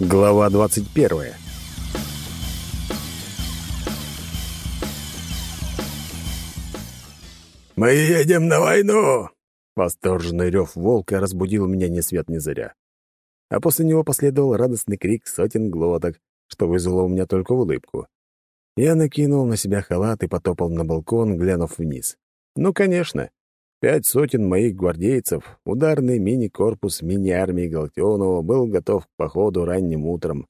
Глава 21. «Мы едем на войну!» Восторженный рев волка разбудил меня ни свет ни заря. А после него последовал радостный крик сотен глоток, что вызвало у меня только улыбку. Я накинул на себя халат и потопал на балкон, глянув вниз. Ну, конечно, Пять сотен моих гвардейцев, ударный мини-корпус мини-армии Галактионова был готов к походу ранним утром.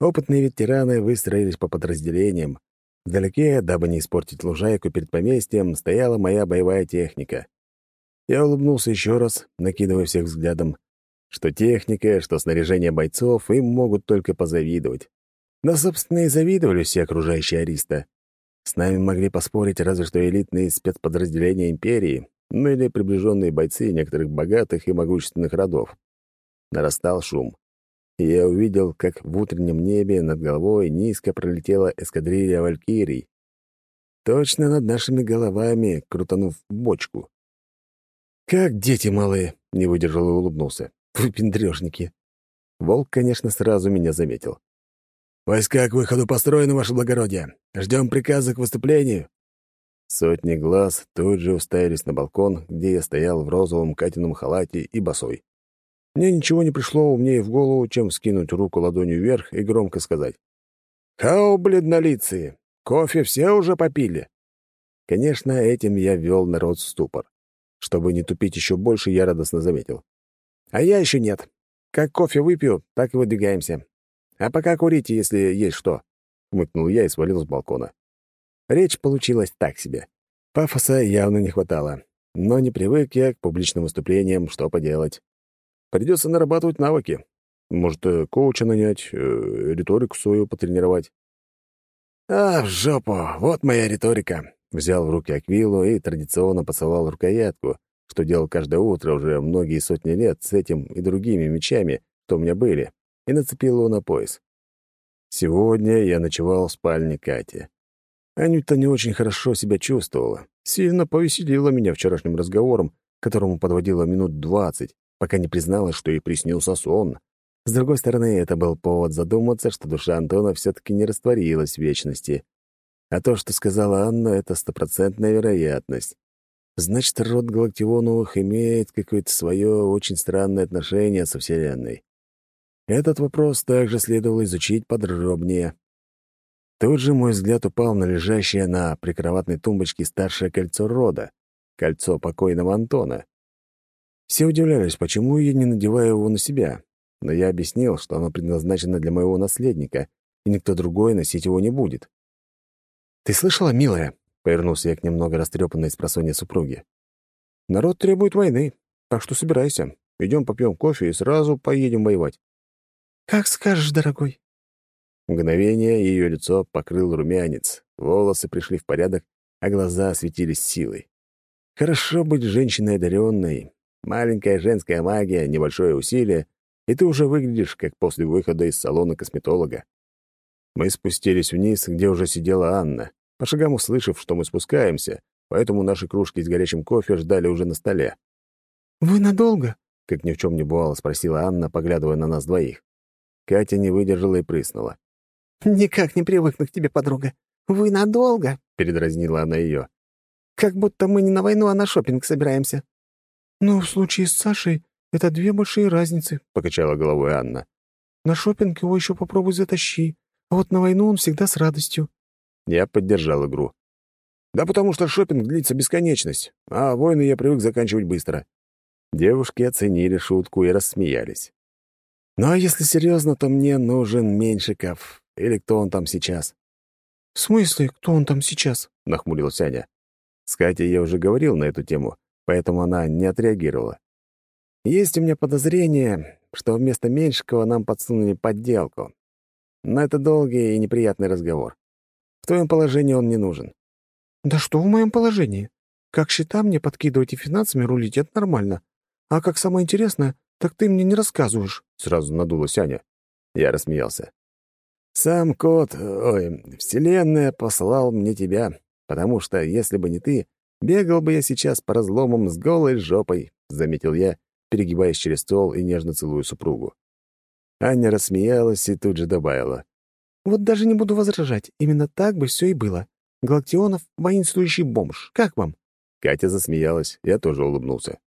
Опытные ветераны выстроились по подразделениям. Вдалеке, дабы не испортить лужайку перед поместьем, стояла моя боевая техника. Я улыбнулся еще раз, накидывая всех взглядом, что техника, что снаряжение бойцов им могут только позавидовать. Да, собственно, и завидовали все окружающие ариста. С нами могли поспорить разве что элитные спецподразделения Империи, ну или приближенные бойцы некоторых богатых и могущественных родов. Нарастал шум. Я увидел, как в утреннем небе над головой низко пролетела эскадрилья валькирий. Точно над нашими головами, крутанув бочку. «Как дети малые!» — не выдержал и улыбнулся. «Вы пендрёжники!» Волк, конечно, сразу меня заметил. «Войска к выходу построены, ваше благородие. Ждем приказа к выступлению». Сотни глаз тут же уставились на балкон, где я стоял в розовом катином халате и босой. Мне ничего не пришло умнее в голову, чем скинуть руку ладонью вверх и громко сказать. «Хау, бледнолицые! Кофе все уже попили!» Конечно, этим я ввел народ в ступор. Чтобы не тупить еще больше, я радостно заметил. «А я еще нет. Как кофе выпью, так и выдвигаемся. А пока курите, если есть что», — хмыкнул я и свалил с балкона. Речь получилась так себе. Пафоса явно не хватало. Но не привык я к публичным выступлениям, что поделать. Придется нарабатывать навыки. Может, э, коуча нанять, э, риторику свою потренировать. «А, в жопу! Вот моя риторика!» Взял в руки Аквилу и традиционно поцеловал рукоятку, что делал каждое утро уже многие сотни лет с этим и другими мечами, что у меня были, и нацепил его на пояс. Сегодня я ночевал в спальне Кати. Анюта не очень хорошо себя чувствовала. Сильно повеселила меня вчерашним разговором, которому подводила минут двадцать, пока не призналась, что ей приснился сон. С другой стороны, это был повод задуматься, что душа Антона все-таки не растворилась в вечности. А то, что сказала Анна, — это стопроцентная вероятность. Значит, род Галактионовых имеет какое-то свое очень странное отношение со Вселенной. Этот вопрос также следовало изучить подробнее. Тут же мой взгляд упал на лежащее на прикроватной тумбочке старшее кольцо рода, кольцо покойного Антона. Все удивлялись, почему я не надеваю его на себя, но я объяснил, что оно предназначено для моего наследника, и никто другой носить его не будет. «Ты слышала, милая?» — повернулся я к немного растрепанной с просонья супруги. «Народ требует войны, так что собирайся. Идем попьем кофе и сразу поедем воевать». «Как скажешь, дорогой», Мгновение ее лицо покрыл румянец, волосы пришли в порядок, а глаза светились силой. Хорошо быть женщиной одаренной. Маленькая женская магия, небольшое усилие, и ты уже выглядишь, как после выхода из салона косметолога. Мы спустились вниз, где уже сидела Анна, по шагам услышав, что мы спускаемся, поэтому наши кружки с горячим кофе ждали уже на столе. «Вы надолго?» — как ни в чем не бывало, спросила Анна, поглядывая на нас двоих. Катя не выдержала и прыснула. «Никак не привыкну к тебе, подруга. Вы надолго?» — передразнила она ее. «Как будто мы не на войну, а на шопинг собираемся». «Ну, в случае с Сашей это две большие разницы», — покачала головой Анна. «На шопинг его еще попробуй затащи, а вот на войну он всегда с радостью». Я поддержал игру. «Да потому что шопинг длится бесконечность, а войны я привык заканчивать быстро». Девушки оценили шутку и рассмеялись. «Ну а если серьезно, то мне нужен Меньшиков. Или кто он там сейчас?» «В смысле, кто он там сейчас?» — нахмурилась Аня. С Катей я уже говорил на эту тему, поэтому она не отреагировала. «Есть у меня подозрение, что вместо Меньшикова нам подсунули подделку. Но это долгий и неприятный разговор. В твоем положении он не нужен». «Да что в моем положении? Как счета мне подкидывать и финансами рулить — это нормально. А как самое интересное, так ты мне не рассказываешь», — сразу надулась Аня. Я рассмеялся. Сам кот, ой, Вселенная послал мне тебя, потому что, если бы не ты, бегал бы я сейчас по разломам с голой жопой, — заметил я, перегибаясь через стол и нежно целую супругу. Аня рассмеялась и тут же добавила. «Вот даже не буду возражать. Именно так бы все и было. Галактионов — воинствующий бомж. Как вам?» Катя засмеялась, я тоже улыбнулся.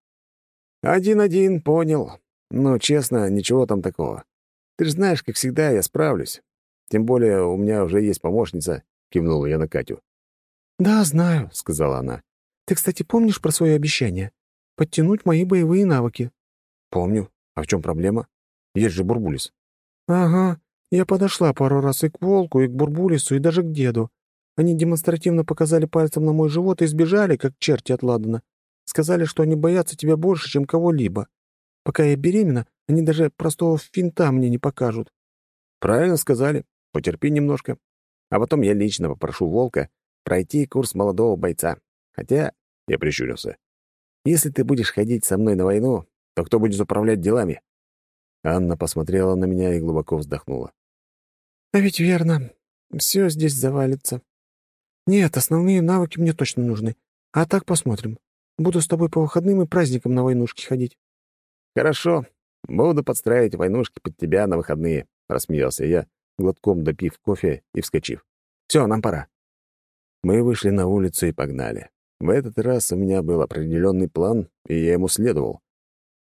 «Один-один, понял. Но, честно, ничего там такого. Ты же знаешь, как всегда, я справлюсь. Тем более у меня уже есть помощница», — кивнула я на Катю. «Да, знаю», — сказала она. «Ты, кстати, помнишь про свое обещание? Подтянуть мои боевые навыки?» «Помню. А в чем проблема? Есть же Бурбулис». «Ага. Я подошла пару раз и к Волку, и к Бурбулису, и даже к деду. Они демонстративно показали пальцем на мой живот и сбежали, как черти от Ладана. Сказали, что они боятся тебя больше, чем кого-либо. Пока я беременна, они даже простого финта мне не покажут». «Правильно сказали. Потерпи немножко. А потом я лично попрошу Волка пройти курс молодого бойца. Хотя, я прищурился, если ты будешь ходить со мной на войну, то кто будет управлять делами?» Анна посмотрела на меня и глубоко вздохнула. «А ведь верно. Все здесь завалится. Нет, основные навыки мне точно нужны. А так посмотрим. Буду с тобой по выходным и праздникам на войнушки ходить». «Хорошо. Буду подстраивать войнушки под тебя на выходные», — рассмеялся я, глотком допив кофе и вскочив. «Все, нам пора». Мы вышли на улицу и погнали. В этот раз у меня был определенный план, и я ему следовал.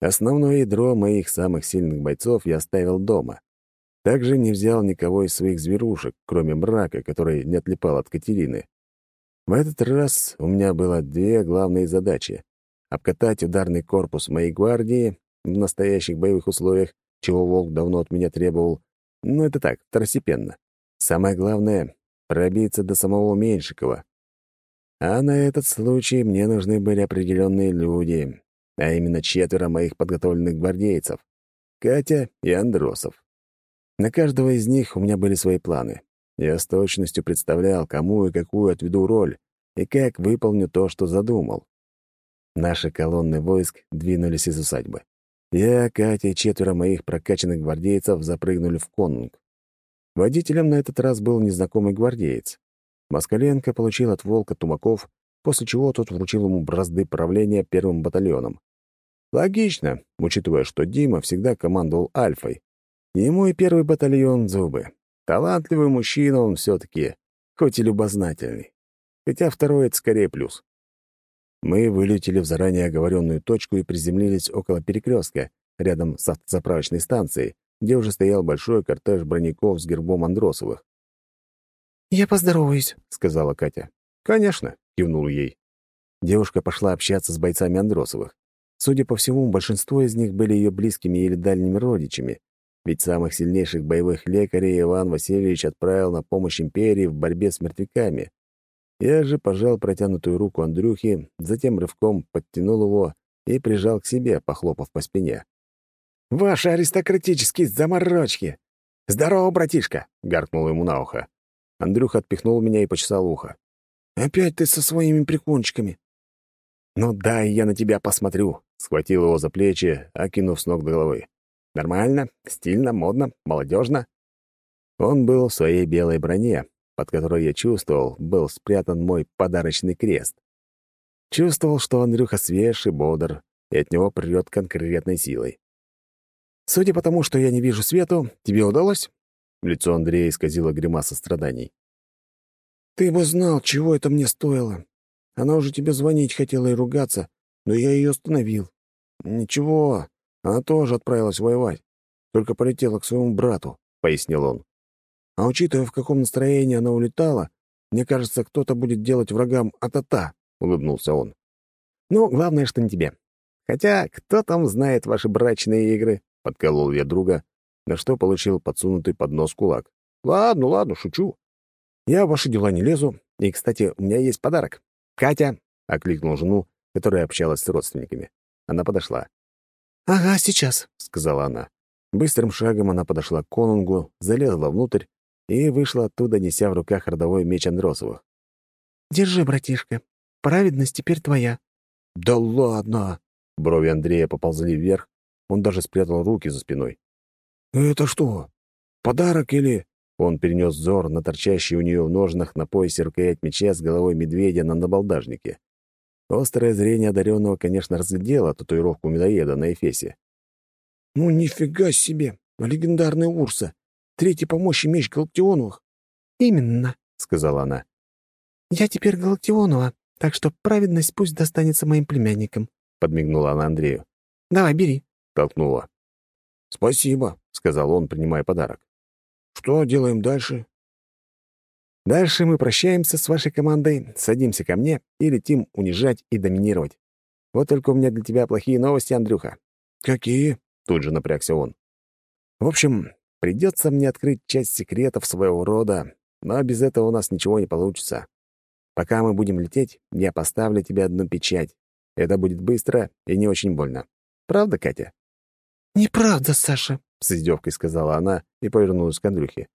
Основное ядро моих самых сильных бойцов я оставил дома. Также не взял никого из своих зверушек, кроме мрака, который не отлипал от Катерины. В этот раз у меня было две главные задачи — обкатать ударный корпус моей гвардии в настоящих боевых условиях, чего Волк давно от меня требовал, но это так, второстепенно. Самое главное — пробиться до самого Меньшикова. А на этот случай мне нужны были определенные люди, а именно четверо моих подготовленных гвардейцев — Катя и Андросов. На каждого из них у меня были свои планы. Я с точностью представлял, кому и какую отведу роль, и как выполню то, что задумал. Наши колонны войск двинулись из усадьбы. Я, Катя и четверо моих прокачанных гвардейцев запрыгнули в конунг. Водителем на этот раз был незнакомый гвардеец. Москаленко получил от волка тумаков, после чего тот вручил ему бразды правления первым батальоном. Логично, учитывая, что Дима всегда командовал Альфой. Ему и первый батальон зубы. Талантливый мужчина он все-таки, хоть и любознательный. Хотя второй — это скорее плюс. Мы вылетели в заранее оговоренную точку и приземлились около перекрестка, рядом с автозаправочной станцией, где уже стоял большой кортеж броняков с гербом Андросовых. «Я поздороваюсь», — сказала Катя. «Конечно», — кивнул ей. Девушка пошла общаться с бойцами Андросовых. Судя по всему, большинство из них были ее близкими или дальними родичами, ведь самых сильнейших боевых лекарей Иван Васильевич отправил на помощь империи в борьбе с мертвяками. Я же пожал протянутую руку Андрюхи, затем рывком подтянул его и прижал к себе, похлопав по спине. «Ваши аристократические заморочки! Здорово, братишка!» — гаркнул ему на ухо. Андрюха отпихнул меня и почесал ухо. «Опять ты со своими прикончиками!» «Ну дай я на тебя посмотрю», — схватил его за плечи, окинув с ног до головы. «Нормально, стильно, модно, молодежно». Он был в своей белой броне, под которой я чувствовал, был спрятан мой подарочный крест. Чувствовал, что Андрюха свеж и бодр, и от него прет конкретной силой. «Судя по тому, что я не вижу свету, тебе удалось?» Лицо Андрея исказило гримаса страданий. «Ты бы знал, чего это мне стоило. Она уже тебе звонить хотела и ругаться, но я ее остановил. Ничего, она тоже отправилась воевать, только полетела к своему брату», — пояснил он. «А учитывая, в каком настроении она улетала, мне кажется, кто-то будет делать врагам атата», — улыбнулся он. «Ну, главное, что не тебе. Хотя, кто там знает ваши брачные игры?» — подколол я друга, на что получил подсунутый под нос кулак. «Ладно, ладно, шучу. Я в ваши дела не лезу. И, кстати, у меня есть подарок. Катя!» — окликнул жену, которая общалась с родственниками. Она подошла. «Ага, сейчас», — сказала она. Быстрым шагом она подошла к конунгу, залезла внутрь и вышла оттуда, неся в руках родовой меч Андросовых. «Держи, братишка. Праведность теперь твоя». «Да ладно!» Брови Андрея поползли вверх, он даже спрятал руки за спиной. «Это что, подарок или...» Он перенес взор на торчащий у нее в ножнах на поясе рукоять меча с головой медведя на набалдажнике. Острое зрение одаренного, конечно, разглядело татуировку медоеда на эфесе. «Ну, нифига себе! легендарный Урса, третий по мощи меч Галактионовых». «Именно», — сказала она. «Я теперь Галактионова, так что праведность пусть достанется моим племянникам», — подмигнула она Андрею. «Давай, бери», — толкнула. «Спасибо», — сказал он, принимая подарок. «Что делаем дальше?» «Дальше мы прощаемся с вашей командой, садимся ко мне и летим унижать и доминировать. Вот только у меня для тебя плохие новости, Андрюха». «Какие?» — тут же напрягся он. «В общем, придется мне открыть часть секретов своего рода, но без этого у нас ничего не получится. Пока мы будем лететь, я поставлю тебе одну печать. Это будет быстро и не очень больно. Правда, Катя?» «Неправда, Саша», — с издевкой сказала она и повернулась к Андрюхе.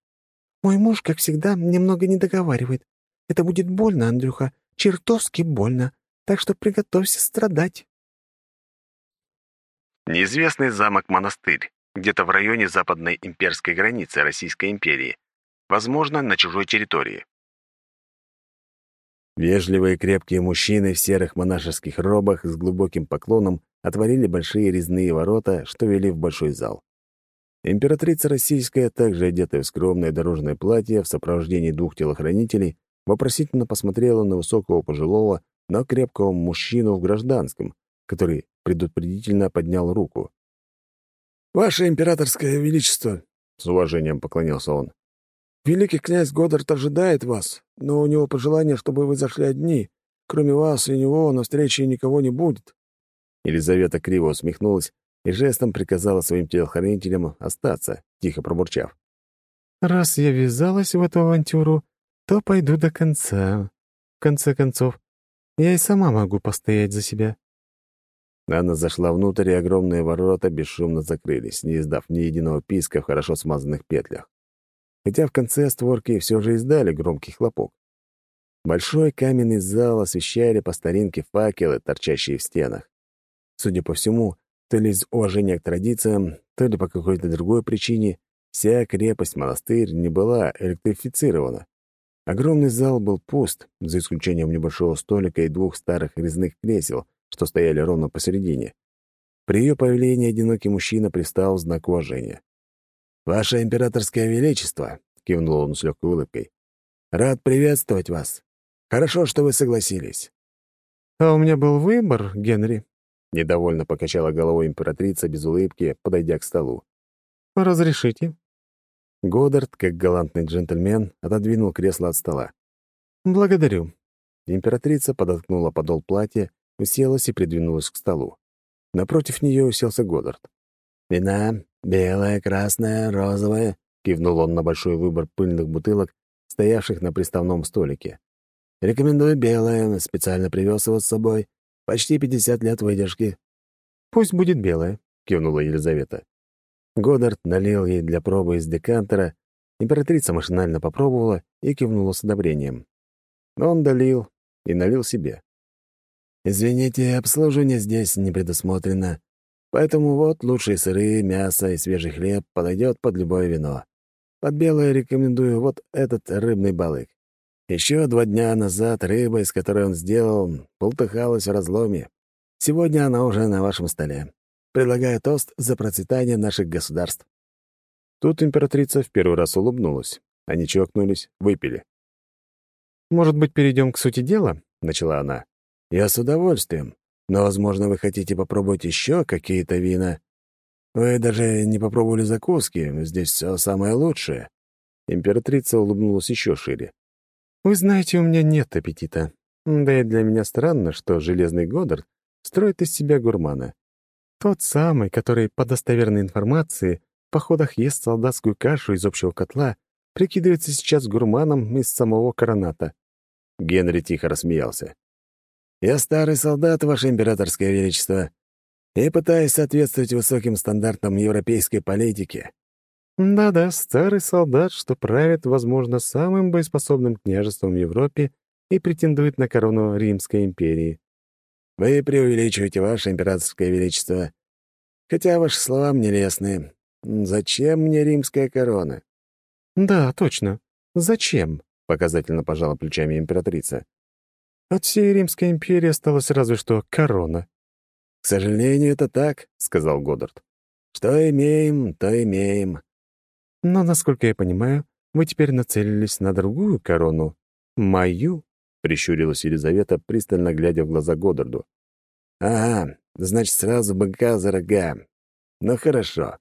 «Мой муж, как всегда, немного не договаривает. Это будет больно, Андрюха, чертовски больно, так что приготовься страдать». Неизвестный замок-монастырь, где-то в районе западной имперской границы Российской империи, возможно, на чужой территории. Вежливые крепкие мужчины в серых монашеских робах с глубоким поклоном отворили большие резные ворота, что вели в большой зал. Императрица российская, также одетая в скромное дорожное платье в сопровождении двух телохранителей, вопросительно посмотрела на высокого пожилого, но крепкого мужчину в гражданском, который предупредительно поднял руку. «Ваше императорское величество!» — с уважением поклонился он. Великий князь Годдард ожидает вас, но у него пожелание, чтобы вы зашли одни. Кроме вас и него на встрече никого не будет». Елизавета криво усмехнулась и жестом приказала своим телохранителям остаться, тихо пробурчав. «Раз я ввязалась в эту авантюру, то пойду до конца. В конце концов, я и сама могу постоять за себя». Анна зашла внутрь, и огромные ворота бесшумно закрылись, не издав ни единого писка в хорошо смазанных петлях хотя в конце створки все же издали громкий хлопок. Большой каменный зал освещали по старинке факелы, торчащие в стенах. Судя по всему, то ли из уважения к традициям, то ли по какой-то другой причине, вся крепость-монастырь не была электрифицирована. Огромный зал был пуст, за исключением небольшого столика и двух старых резных кресел, что стояли ровно посередине. При ее появлении одинокий мужчина пристал в знак уважения. «Ваше императорское величество», — кивнул он с легкой улыбкой, — «рад приветствовать вас. Хорошо, что вы согласились». «А у меня был выбор, Генри», — недовольно покачала головой императрица без улыбки, подойдя к столу. «Разрешите?» Годдард, как галантный джентльмен, отодвинул кресло от стола. «Благодарю». Императрица подоткнула подол платья, уселась и придвинулась к столу. Напротив нее уселся Годдард. «Вина, белая, красная, розовая», — кивнул он на большой выбор пыльных бутылок, стоявших на приставном столике. «Рекомендую белое, специально привез его с собой. Почти пятьдесят лет выдержки». «Пусть будет белое», — кивнула Елизавета. Годдард налил ей для пробы из декантера, императрица машинально попробовала и кивнула с одобрением. Он долил и налил себе. «Извините, обслуживание здесь не предусмотрено. Поэтому вот лучшие сыры, мясо и свежий хлеб подойдет под любое вино. Под белое рекомендую вот этот рыбный балык. Еще два дня назад рыба, из которой он сделал, полтыхалась в разломе. Сегодня она уже на вашем столе. Предлагаю тост за процветание наших государств». Тут императрица в первый раз улыбнулась. Они чокнулись, выпили. «Может быть, перейдем к сути дела?» — начала она. «Я с удовольствием. Но, возможно, вы хотите попробовать еще какие-то вина. Вы даже не попробовали закуски, здесь все самое лучшее». Императрица улыбнулась еще шире. «Вы знаете, у меня нет аппетита. Да и для меня странно, что Железный Годдард строит из себя гурмана. Тот самый, который, по достоверной информации, в походах ест солдатскую кашу из общего котла, прикидывается сейчас гурманом из самого короната». Генри тихо рассмеялся. Я старый солдат, Ваше Императорское Величество, и пытаюсь соответствовать высоким стандартам европейской политики». «Да-да, старый солдат, что правит, возможно, самым боеспособным княжеством в Европе и претендует на корону Римской империи». «Вы преувеличиваете, Ваше Императорское Величество. Хотя ваши слова мне лестны. Зачем мне римская корона?» «Да, точно. Зачем?» — показательно пожала плечами императрица. От всей Римской империи осталась разве что корона. «К сожалению, это так», — сказал Годдард. Что имеем, то имеем. Но, насколько я понимаю, вы теперь нацелились на другую корону. Мою, — прищурилась Елизавета, пристально глядя в глаза Годдарду. «Ага, значит, сразу быка за рога. Ну, хорошо».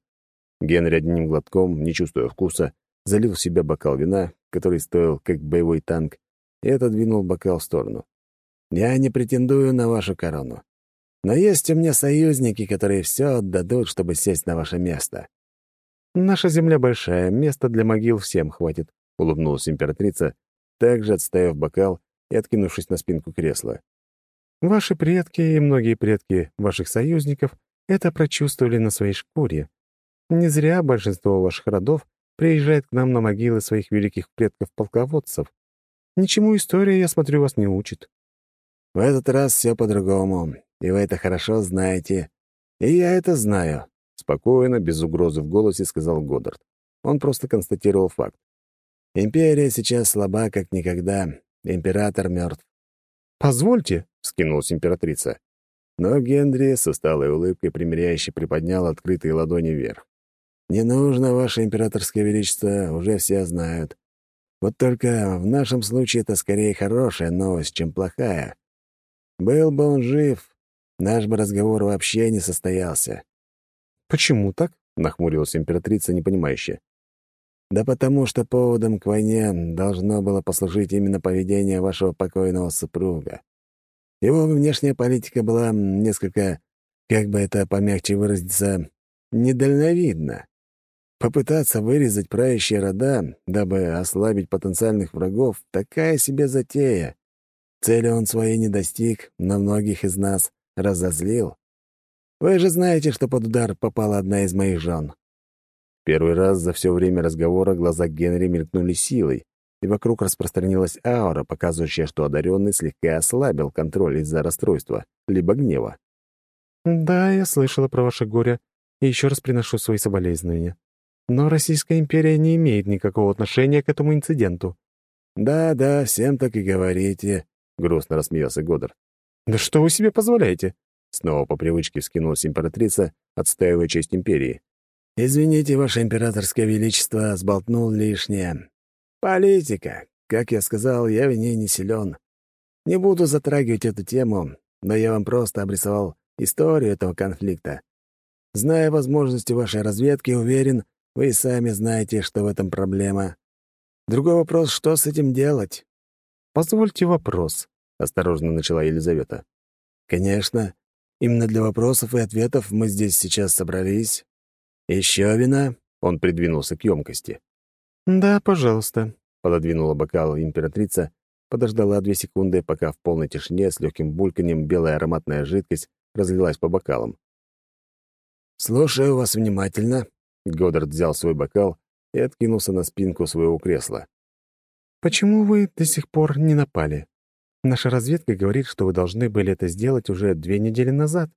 Генри одним глотком, не чувствуя вкуса, залил в себя бокал вина, который стоил как боевой танк, и отодвинул бокал в сторону. «Я не претендую на вашу корону. Но есть у меня союзники, которые все отдадут, чтобы сесть на ваше место». «Наша земля большая, места для могил всем хватит», — улыбнулась императрица, также отставив бокал и откинувшись на спинку кресла. Ваши предки и многие предки ваших союзников это прочувствовали на своей шкуре. Не зря большинство ваших родов приезжает к нам на могилы своих великих предков-полководцев. Ничему история, я смотрю, вас не учит. В этот раз все по-другому, и вы это хорошо знаете. И я это знаю, — спокойно, без угрозы в голосе сказал Годдард. Он просто констатировал факт. Империя сейчас слаба, как никогда. Император мертв. «Позвольте», — вскинулась императрица. Но Генри с усталой улыбкой примиряюще приподнял открытые ладони вверх. «Не нужно, Ваше Императорское Величество, уже все знают. Вот только в нашем случае это скорее хорошая новость, чем плохая. Был бы он жив, наш бы разговор вообще не состоялся». «Почему так?» — нахмурилась императрица, непонимающе. «Да потому что поводом к войне должно было послужить именно поведение вашего покойного супруга. Его внешняя политика была несколько, как бы это помягче выразиться, недальновидна. Попытаться вырезать правящие рода, дабы ослабить потенциальных врагов, такая себе затея. Цели он своей не достиг, но многих из нас разозлил. Вы же знаете, что под удар попала одна из моих жен. Первый раз за все время разговора глаза Генри мелькнули силой, и вокруг распространилась аура, показывающая, что одаренный слегка ослабил контроль из-за расстройства, либо гнева. «Да, я слышала про ваше горе, и еще раз приношу свои соболезнования. Но Российская империя не имеет никакого отношения к этому инциденту». «Да, да, всем так и говорите», — грустно рассмеялся Годдар. «Да что вы себе позволяете?» Снова по привычке вскинулась императрица, отстаивая честь империи. «Извините, ваше императорское величество, сболтнул лишнее. Политика. Как я сказал, я в ней не силен. Не буду затрагивать эту тему, но я вам просто обрисовал историю этого конфликта. Зная возможности вашей разведки, уверен, вы и сами знаете, что в этом проблема. Другой вопрос, что с этим делать? «Позвольте вопрос», — осторожно начала Елизавета. «Конечно. Именно для вопросов и ответов мы здесь сейчас собрались. Еще вина?» — он придвинулся к емкости. «Да, пожалуйста», — пододвинула бокал императрица, подождала две секунды, пока в полной тишине с легким бульканьем белая ароматная жидкость разлилась по бокалам. «Слушаю вас внимательно», — Годдард взял свой бокал и откинулся на спинку своего кресла. «Почему вы до сих пор не напали? Наша разведка говорит, что вы должны были это сделать уже две недели назад».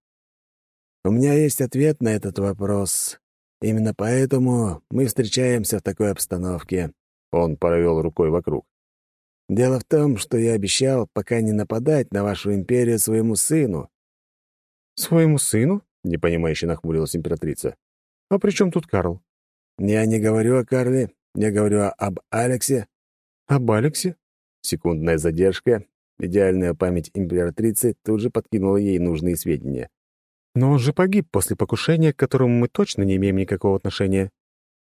«У меня есть ответ на этот вопрос. Именно поэтому мы встречаемся в такой обстановке. Он провел рукой вокруг. Дело в том, что я обещал пока не нападать на вашу империю своему сыну. Своему сыну? непонимающе нахмурилась императрица. А при чем тут Карл? Я не говорю о Карле, я говорю об Алексе. Об Алексе? Секундная задержка. Идеальная память императрицы тут же подкинула ей нужные сведения. Но он же погиб после покушения, к которому мы точно не имеем никакого отношения.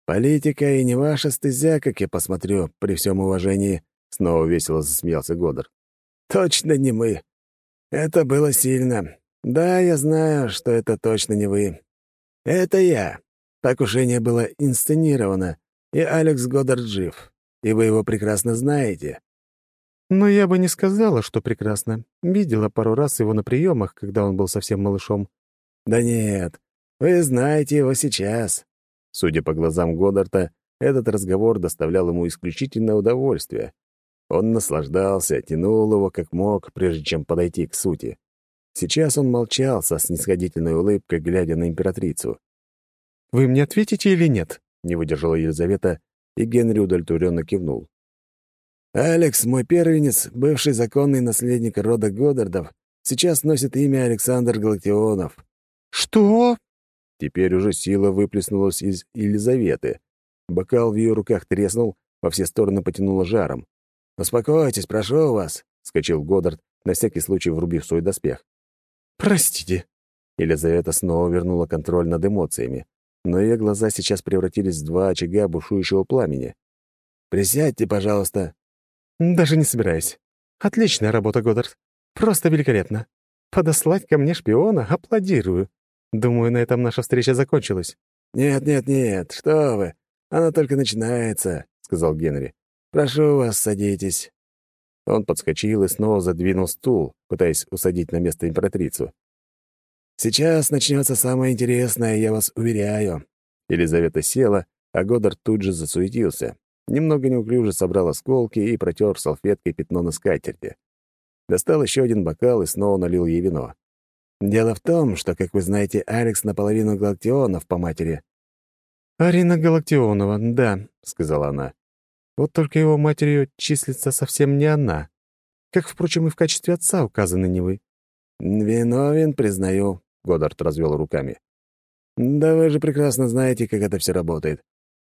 Политика и не ваша стезя, как я посмотрю, при всем уважении, снова весело засмеялся Годор. Точно не мы. Это было сильно. Да, я знаю, что это точно не вы. Это я. Покушение было инсценировано, и Алекс Годдард жив, и вы его прекрасно знаете. Но я бы не сказала, что прекрасно. Видела пару раз его на приемах, когда он был совсем малышом. «Да нет, вы знаете его сейчас». Судя по глазам Годдарта, этот разговор доставлял ему исключительное удовольствие. Он наслаждался, тянул его как мог, прежде чем подойти к сути. Сейчас он молчал со снисходительной улыбкой, глядя на императрицу. «Вы мне ответите или нет?» — не выдержала Елизавета, и Генри удовлетворенно кивнул. «Алекс, мой первенец, бывший законный наследник рода Годдардов, сейчас носит имя Александр Галактионов. «Что?» Теперь уже сила выплеснулась из Елизаветы. Бокал в ее руках треснул, во все стороны потянуло жаром. «Успокойтесь, прошу вас», — скачал Годдард, на всякий случай врубив свой доспех. «Простите». Елизавета снова вернула контроль над эмоциями, но ее глаза сейчас превратились в два очага бушующего пламени. «Присядьте, пожалуйста». «Даже не собираюсь. Отличная работа, Годдард. Просто великолепно. Подослать ко мне шпиона — аплодирую. Думаю, на этом наша встреча закончилась». «Нет, нет, нет, что вы. Она только начинается», — сказал Генри. «Прошу вас, садитесь». Он подскочил и снова задвинул стул, пытаясь усадить на место императрицу. «Сейчас начнется самое интересное, я вас уверяю». Елизавета села, а Годдард тут же засуетился. Немного неуклюже собрал осколки и протер салфеткой пятно на скатерти. Достал еще один бокал и снова налил ей вино. «Дело в том, что, как вы знаете, Алекс наполовину галактионов по матери». «Арина Галактионова, да», — сказала она. «Вот только его матерью числится совсем не она. Как, впрочем, и в качестве отца указаны не вы». «Виновен, признаю», — Годдард развел руками. «Да вы же прекрасно знаете, как это все работает.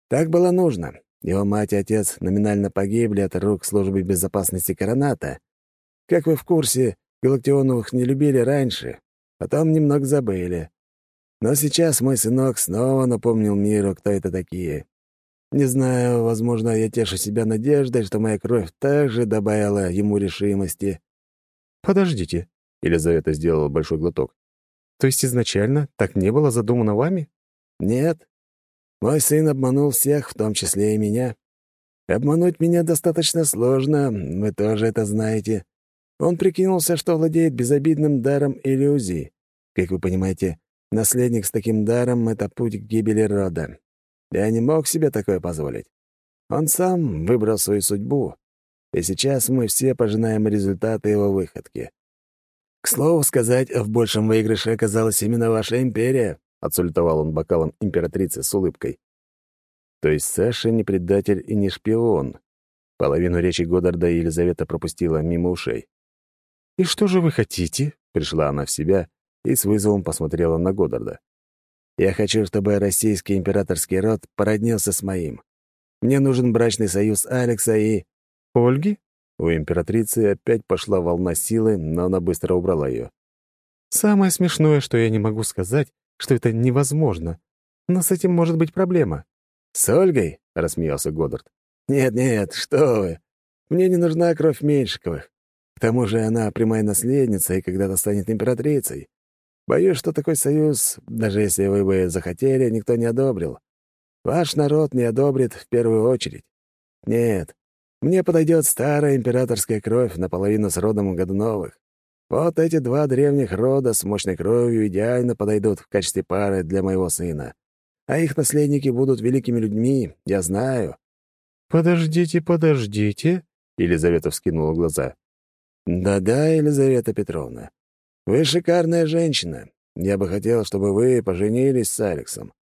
Так было нужно. Его мать и отец номинально погибли от рук службы безопасности Короната, как вы в курсе, Галактионовых не любили раньше, потом немного забыли. Но сейчас мой сынок снова напомнил миру, кто это такие. Не знаю, возможно, я тешу себя надеждой, что моя кровь также добавила ему решимости. «Подождите», — Елизавета сделала большой глоток. «То есть изначально так не было задумано вами?» «Нет. Мой сын обманул всех, в том числе и меня. Обмануть меня достаточно сложно, вы тоже это знаете. Он прикинулся, что владеет безобидным даром иллюзии. Как вы понимаете, наследник с таким даром — это путь к гибели рода. Я не мог себе такое позволить. Он сам выбрал свою судьбу, и сейчас мы все пожинаем результаты его выходки. К слову сказать, в большем выигрыше оказалась именно ваша империя, — отсультовал он бокалом императрицы с улыбкой. То есть Саша не предатель и не шпион. Половину речи Годдарда Елизавета пропустила мимо ушей. «И что же вы хотите?» — пришла она в себя и с вызовом посмотрела на Годдарда. «Я хочу, чтобы российский императорский род породнился с моим. Мне нужен брачный союз Алекса и...» «Ольги?» У императрицы опять пошла волна силы, но она быстро убрала ее. «Самое смешное, что я не могу сказать, что это невозможно. Но с этим может быть проблема». «С Ольгой?» — рассмеялся Годдард. «Нет-нет, что вы. Мне не нужна кровь Меньшиковых. К тому же она прямая наследница и когда-то станет императрицей. Боюсь, что такой союз, даже если вы бы захотели, никто не одобрил. Ваш народ не одобрит в первую очередь. Нет, мне подойдет старая императорская кровь наполовину с родом Годуновых. Вот эти два древних рода с мощной кровью идеально подойдут в качестве пары для моего сына. А их наследники будут великими людьми, я знаю». «Подождите, подождите», — Елизавета вскинула глаза. «Да-да, Елизавета Петровна, вы шикарная женщина. Я бы хотел, чтобы вы поженились с Алексом.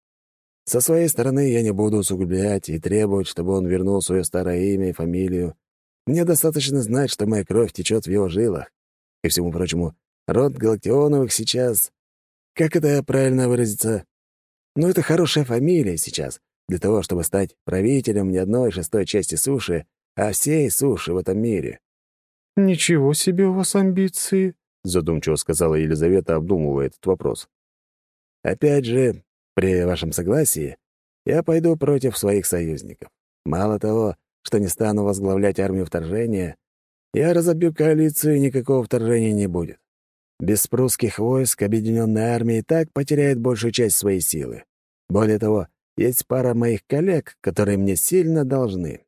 Со своей стороны я не буду усугублять и требовать, чтобы он вернул свое старое имя и фамилию. Мне достаточно знать, что моя кровь течет в его жилах. И всему прочему, род Галактионовых сейчас... Как это правильно выразиться? Ну, это хорошая фамилия сейчас, для того, чтобы стать правителем не одной шестой части суши, а всей суши в этом мире. «Ничего себе у вас амбиции», — задумчиво сказала Елизавета, обдумывая этот вопрос. «Опять же, при вашем согласии, я пойду против своих союзников. Мало того, что не стану возглавлять армию вторжения, я разобью коалицию, и никакого вторжения не будет. Без прусских войск объединенная армия и так потеряет большую часть своей силы. Более того, есть пара моих коллег, которые мне сильно должны.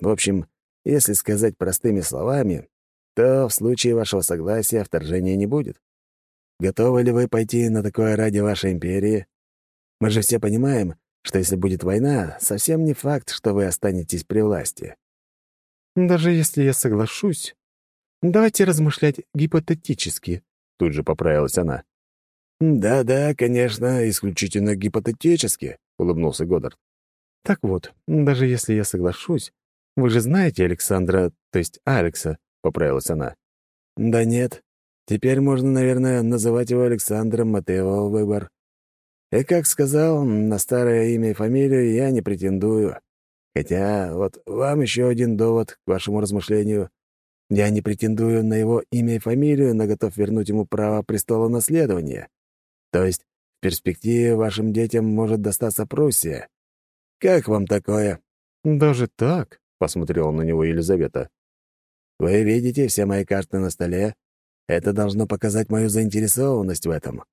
В общем, если сказать простыми словами, то в случае вашего согласия вторжения не будет. Готовы ли вы пойти на такое ради вашей империи? Мы же все понимаем, что если будет война, совсем не факт, что вы останетесь при власти. Даже если я соглашусь, давайте размышлять гипотетически, тут же поправилась она. «Да-да, конечно, исключительно гипотетически», — улыбнулся Годдард. «Так вот, даже если я соглашусь, вы же знаете Александра, то есть Алекса, — поправилась она. «Да нет. Теперь можно, наверное, называть его Александром, его выбор». И, как сказал, на старое имя и фамилию я не претендую. Хотя вот вам еще один довод к вашему размышлению. Я не претендую на его имя и фамилию, но готов вернуть ему право престола наследования. То есть в перспективе вашим детям может достаться Пруссия. Как вам такое?» «Даже так?» — посмотрела на него Елизавета. «Вы видите все мои карты на столе? Это должно показать мою заинтересованность в этом».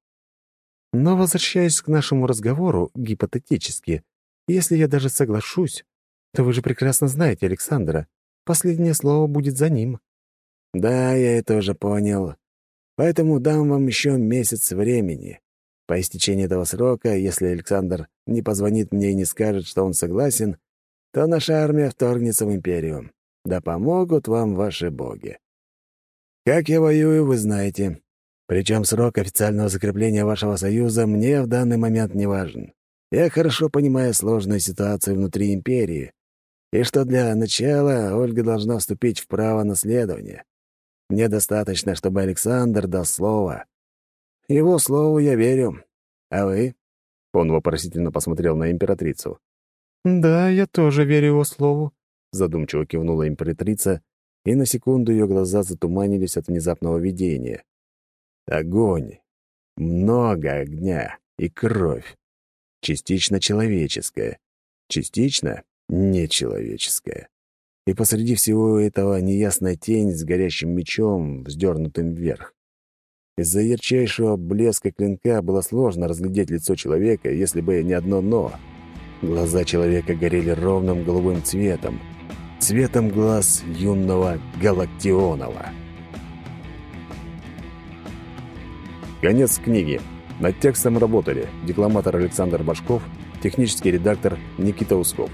«Но возвращаясь к нашему разговору, гипотетически, если я даже соглашусь, то вы же прекрасно знаете Александра. Последнее слово будет за ним». «Да, я это уже понял. Поэтому дам вам еще месяц времени. По истечении этого срока, если Александр не позвонит мне и не скажет, что он согласен, то наша армия вторгнется в империю. Да помогут вам ваши боги. Как я воюю, вы знаете. Причем срок официального закрепления вашего союза мне в данный момент не важен. Я хорошо понимаю сложную ситуацию внутри империи, и что для начала Ольга должна вступить в право наследования. Мне достаточно, чтобы Александр дал слово. Его слову я верю. А вы?» Он вопросительно посмотрел на императрицу. «Да, я тоже верю его слову», — задумчиво кивнула императрица, и на секунду ее глаза затуманились от внезапного видения. Огонь. Много огня и кровь. Частично человеческая, частично нечеловеческая. И посреди всего этого неясная тень с горящим мечом, вздернутым вверх. Из-за ярчайшего блеска клинка было сложно разглядеть лицо человека, если бы не одно «но». Глаза человека горели ровным голубым цветом, цветом глаз юного Галактионова. Конец книги. Над текстом работали декламатор Александр Башков, технический редактор Никита Усков.